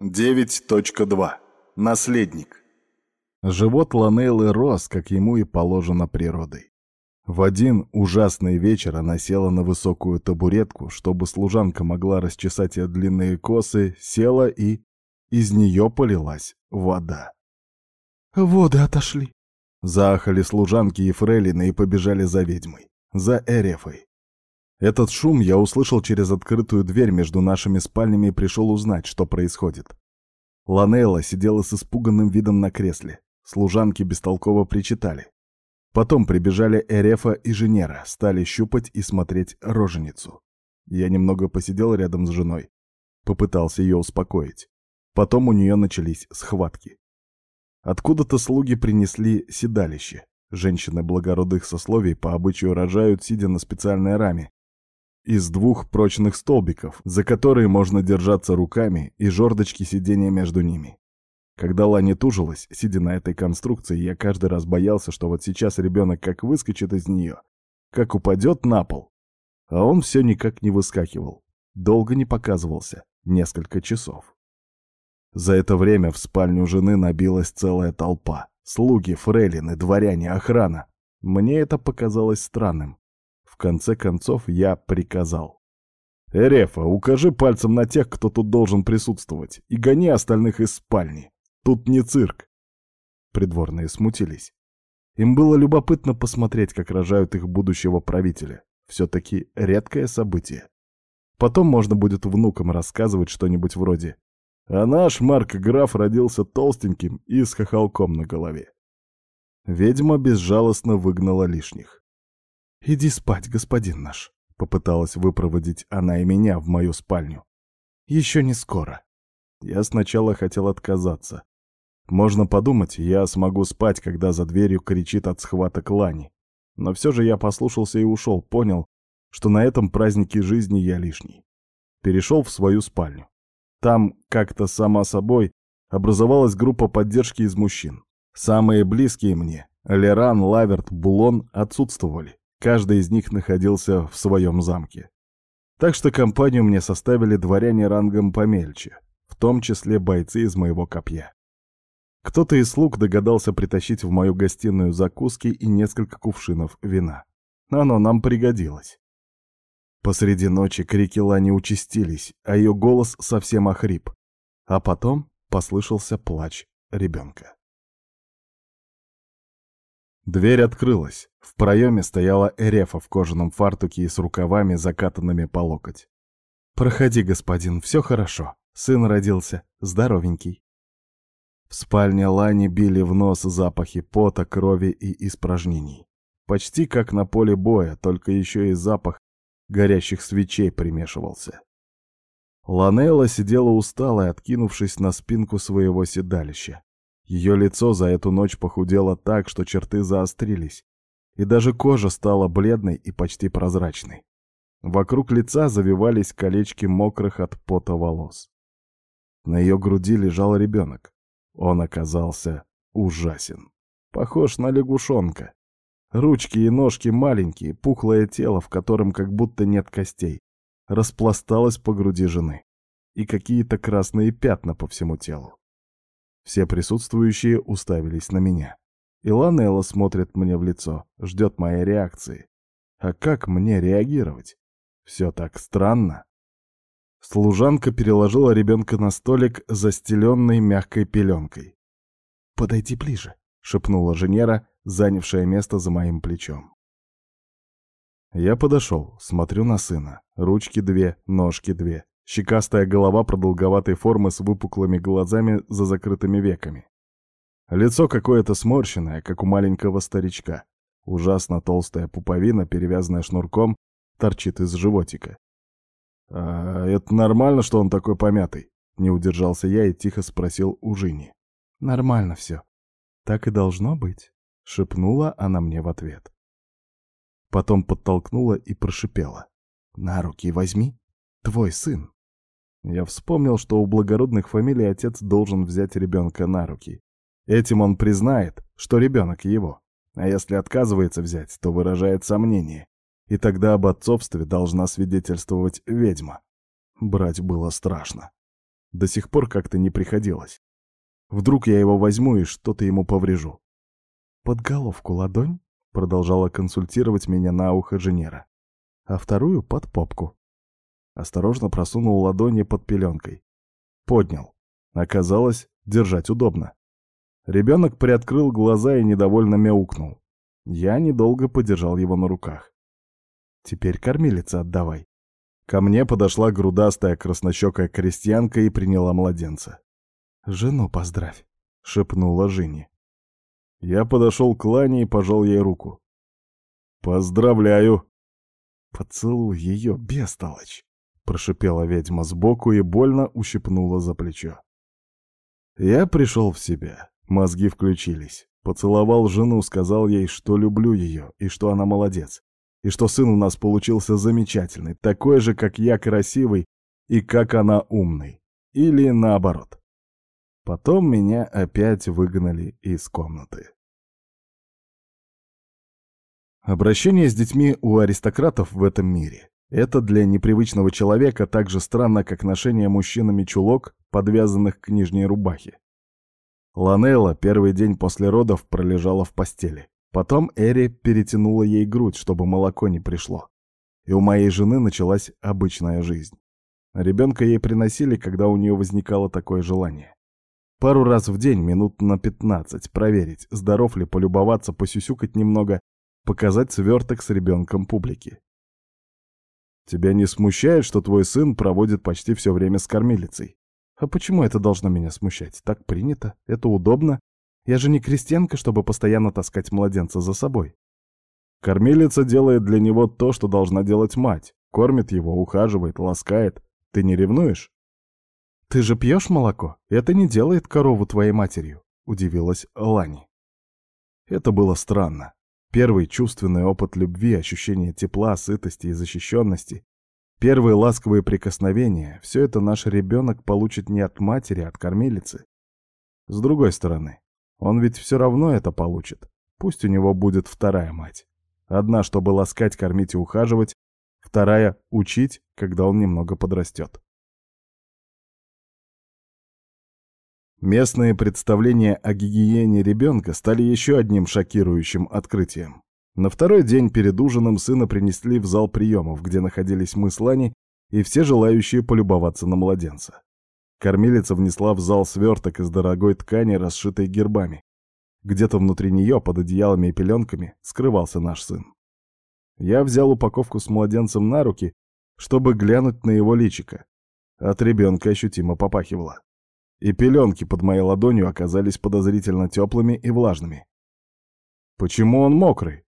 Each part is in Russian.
9.2. Наследник. Живот Ланейлы рос, как ему и положено природой. В один ужасный вечер она села на высокую табуретку, чтобы служанка могла расчесать ее длинные косы, села и... Из нее полилась вода. «Воды отошли!» Заахали служанки и фрейлины и побежали за ведьмой, за Эрефой. Этот шум я услышал через открытую дверь между нашими спальнями и пришел узнать, что происходит. Ланейла сидела с испуганным видом на кресле. Служанки бестолково причитали. Потом прибежали Эрефа и Женера, стали щупать и смотреть роженицу. Я немного посидел рядом с женой. Попытался ее успокоить. Потом у нее начались схватки. Откуда-то слуги принесли седалище. Женщины благородных сословий по обычаю рожают, сидя на специальной раме, из двух прочных столбиков, за которые можно держаться руками, и жердочки сидения между ними. Когда Лани тужилась, сидя на этой конструкции, я каждый раз боялся, что вот сейчас ребенок как выскочит из нее, как упадет на пол. А он все никак не выскакивал. Долго не показывался. Несколько часов. За это время в спальню жены набилась целая толпа. Слуги, фрейлины, дворяне, охрана. Мне это показалось странным конце концов я приказал. «Эрефа, укажи пальцем на тех, кто тут должен присутствовать, и гони остальных из спальни. Тут не цирк». Придворные смутились. Им было любопытно посмотреть, как рожают их будущего правителя. Все-таки редкое событие. Потом можно будет внукам рассказывать что-нибудь вроде «А наш Марк Граф родился толстеньким и с хохолком на голове». Ведьма безжалостно выгнала лишних. «Иди спать, господин наш», — попыталась выпроводить она и меня в мою спальню. «Еще не скоро». Я сначала хотел отказаться. Можно подумать, я смогу спать, когда за дверью кричит от схваток Лани. Но все же я послушался и ушел, понял, что на этом празднике жизни я лишний. Перешел в свою спальню. Там, как-то сама собой, образовалась группа поддержки из мужчин. Самые близкие мне, Леран, Лаверт, Булон, отсутствовали. Каждый из них находился в своем замке. Так что компанию мне составили дворяне рангом помельче, в том числе бойцы из моего копья. Кто-то из слуг догадался притащить в мою гостиную закуски и несколько кувшинов вина. Оно нам пригодилось. Посреди ночи крики Лани участились, а ее голос совсем охрип. А потом послышался плач ребенка. Дверь открылась. В проеме стояла Эрефа в кожаном фартуке и с рукавами, закатанными по локоть. «Проходи, господин, все хорошо. Сын родился, здоровенький». В спальне Лани били в нос запахи пота, крови и испражнений. Почти как на поле боя, только еще и запах горящих свечей примешивался. Ланелла сидела усталая, откинувшись на спинку своего седалища. Ее лицо за эту ночь похудело так, что черты заострились, и даже кожа стала бледной и почти прозрачной. Вокруг лица завивались колечки мокрых от пота волос. На ее груди лежал ребенок. Он оказался ужасен. Похож на лягушонка. Ручки и ножки маленькие, пухлое тело, в котором как будто нет костей, распласталось по груди жены. И какие-то красные пятна по всему телу. Все присутствующие уставились на меня. Иланелла смотрит мне в лицо, ждет моей реакции. А как мне реагировать? Все так странно. Служанка переложила ребенка на столик, застеленный мягкой пеленкой. «Подойди ближе», — шепнула Женера, занявшая место за моим плечом. Я подошел, смотрю на сына. Ручки две, ножки две. Щекастая голова продолговатой формы с выпуклыми глазами за закрытыми веками. Лицо какое-то сморщенное, как у маленького старичка. Ужасно толстая пуповина, перевязанная шнурком, торчит из животика. «А это нормально, что он такой помятый?» Не удержался я и тихо спросил у Жини. «Нормально все. Так и должно быть», — шепнула она мне в ответ. Потом подтолкнула и прошипела. «На руки возьми, твой сын». Я вспомнил, что у благородных фамилий отец должен взять ребенка на руки. Этим он признает, что ребенок его. А если отказывается взять, то выражает сомнение. И тогда об отцовстве должна свидетельствовать ведьма. Брать было страшно. До сих пор как-то не приходилось. Вдруг я его возьму и что-то ему поврежу. «Под головку ладонь?» — продолжала консультировать меня на ухо Женера. «А вторую — под попку». Осторожно просунул ладони под пеленкой. Поднял. Оказалось, держать удобно. Ребенок приоткрыл глаза и недовольно мяукнул. Я недолго подержал его на руках. «Теперь кормилица отдавай». Ко мне подошла грудастая краснощекая крестьянка и приняла младенца. «Жену поздравь», — шепнула Жене. Я подошел к Лане и пожал ей руку. «Поздравляю!» «Поцелуй ее, бестолочь!» — прошипела ведьма сбоку и больно ущипнула за плечо. Я пришел в себя, мозги включились. Поцеловал жену, сказал ей, что люблю ее и что она молодец. И что сын у нас получился замечательный, такой же, как я, красивый и как она умный. Или наоборот. Потом меня опять выгнали из комнаты. Обращение с детьми у аристократов в этом мире — это для непривычного человека так же странно, как ношение мужчинами чулок, подвязанных к нижней рубахе. Ланелла первый день после родов пролежала в постели. Потом Эри перетянула ей грудь, чтобы молоко не пришло. И у моей жены началась обычная жизнь. Ребенка ей приносили, когда у нее возникало такое желание. Пару раз в день, минут на 15, проверить, здоров ли, полюбоваться, посюсюкать немного, показать сверток с ребенком публике. Тебя не смущает, что твой сын проводит почти все время с кормилицей? А почему это должно меня смущать? Так принято, это удобно. Я же не крестьянка, чтобы постоянно таскать младенца за собой. Кормилица делает для него то, что должна делать мать. Кормит его, ухаживает, ласкает. Ты не ревнуешь? «Ты же пьешь молоко? Это не делает корову твоей матерью», — удивилась Лани. Это было странно. Первый чувственный опыт любви, ощущение тепла, сытости и защищенности, первые ласковые прикосновения — все это наш ребенок получит не от матери, а от кормилицы. С другой стороны, он ведь все равно это получит. Пусть у него будет вторая мать. Одна, чтобы ласкать, кормить и ухаживать, вторая — учить, когда он немного подрастет. Местные представления о гигиене ребенка стали еще одним шокирующим открытием. На второй день перед ужином сына принесли в зал приемов, где находились мы с Лани и все желающие полюбоваться на младенца. Кормилица внесла в зал сверток из дорогой ткани, расшитой гербами. Где-то внутри нее, под одеялами и пеленками, скрывался наш сын. Я взял упаковку с младенцем на руки, чтобы глянуть на его личико. От ребенка ощутимо попахивало и пеленки под моей ладонью оказались подозрительно теплыми и влажными. «Почему он мокрый?»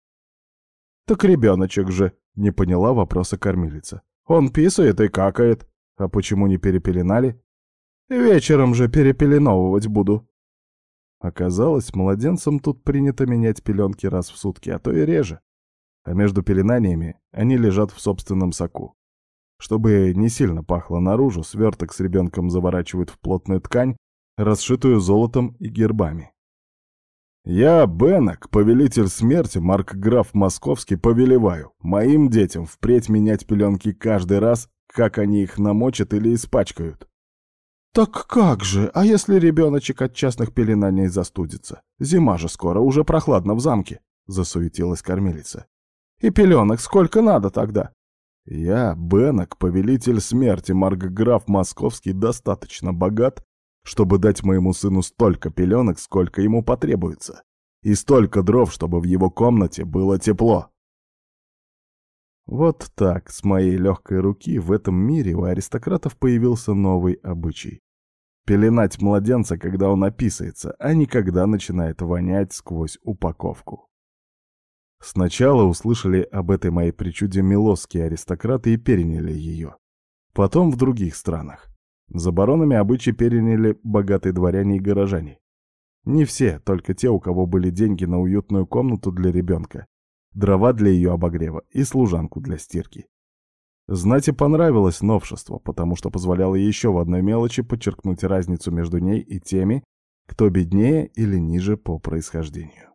«Так ребеночек же», — не поняла вопроса кормилица. «Он писает и какает. А почему не перепеленали?» «Вечером же перепеленовывать буду». Оказалось, младенцам тут принято менять пеленки раз в сутки, а то и реже. А между пеленаниями они лежат в собственном соку. Чтобы не сильно пахло наружу, сверток с ребенком заворачивают в плотную ткань, расшитую золотом и гербами. Я, Бенок, повелитель смерти, Марк-граф Московский, повелеваю моим детям впредь менять пеленки каждый раз, как они их намочат или испачкают. «Так как же, а если ребеночек от частных пеленаний застудится? Зима же скоро, уже прохладно в замке», — засуетилась кормилица. «И пеленок сколько надо тогда? Я, Бенок, повелитель смерти, Маркграф Московский, достаточно богат, чтобы дать моему сыну столько пеленок, сколько ему потребуется, и столько дров, чтобы в его комнате было тепло. Вот так, с моей легкой руки, в этом мире у аристократов появился новый обычай. Пеленать младенца, когда он описывается, а не когда начинает вонять сквозь упаковку. Сначала услышали об этой моей причуде милосские аристократы и переняли ее. Потом в других странах. За баронами обычаи переняли богатые дворяне и горожане. Не все, только те, у кого были деньги на уютную комнату для ребенка, дрова для ее обогрева и служанку для стирки. Знати понравилось новшество, потому что позволяло еще в одной мелочи подчеркнуть разницу между ней и теми, кто беднее или ниже по происхождению.